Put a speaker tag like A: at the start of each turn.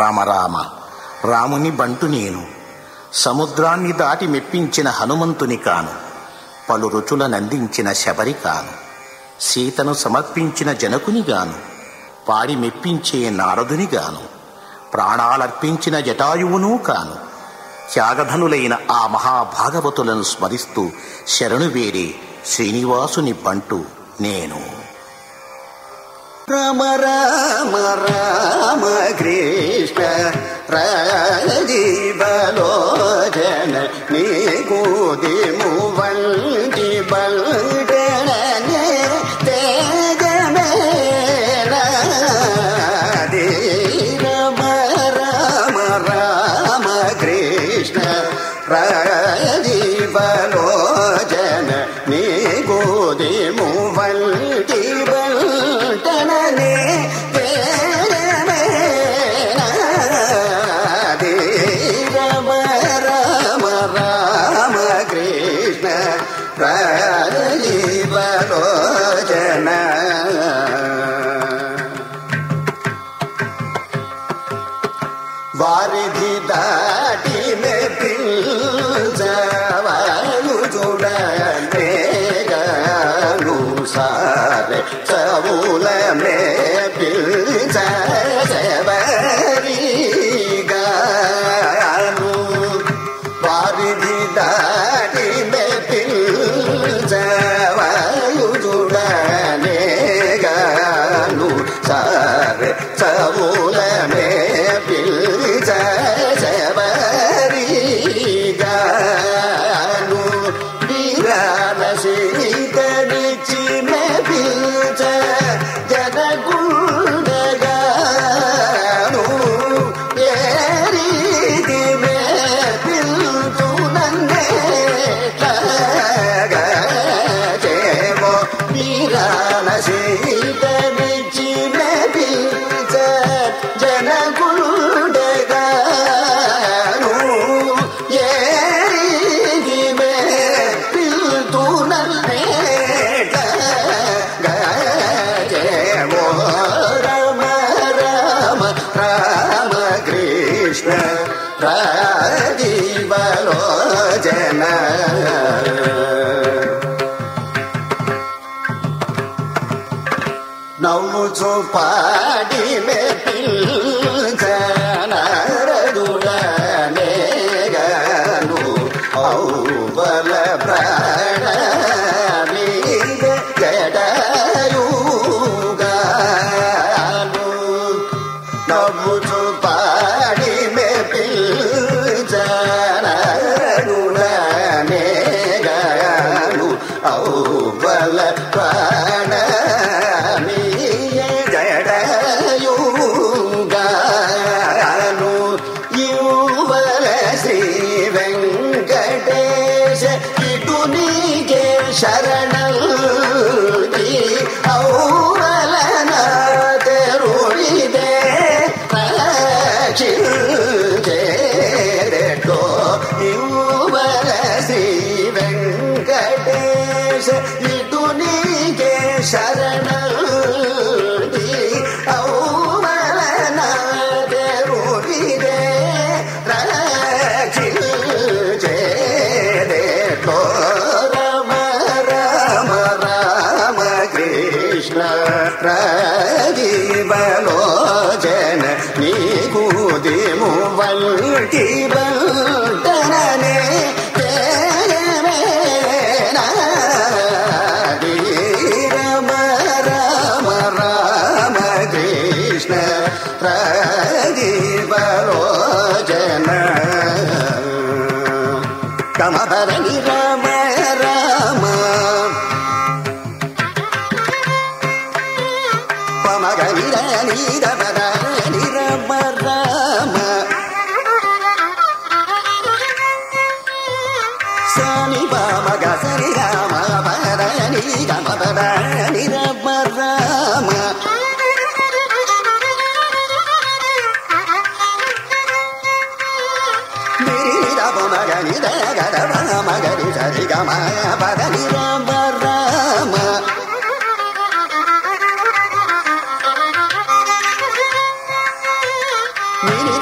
A: రామరామ రాముని బంటు నేను సముద్రాన్ని దాటి మెప్పించిన హనుమంతుని కాను పలు రుచులనందించిన శబరి కాను సీతను సమర్పించిన జనకుని గాను పాడి మెప్పించే నారదుని గాను ప్రాణాలర్పించిన జటాయువునూ కాను త్యాగధనులైన ఆ మహాభాగవతులను స్మరిస్తూ శరణు వేరే శ్రీనివాసుని బంటు నేను.
B: రామ రామ రామ కృష్ణ రాజీవలోచన నీ దిము వంటి బల్డనే తేజమేనాది రామ రామ రామ కృష్ణ రాజీవలోచన నీకు దిము వంటి బల్టననే తేజమేనాది రామ రామ రామ సారే చవుల మేపించబరిగాను వీరాల సీతనిచి మెపించ జనగుండగాను ఏ రీతి మెపించు నన్నే జయమో రామ రామ రామ కృష్ణ రాజీవలోచన నవ్వుచు పాడి మెప్పించనరదులనే గాను ఔబల ప్రా శరణి కృష్ణ రాజీవలోచన నీకు దిము వంటి బంటననే కమధరణి పమగని రణి రమణి రమ రామ సని పమగ సరి రామ పదని గమ పదని రమ రామ నిరి పమగని సరి గమ రామ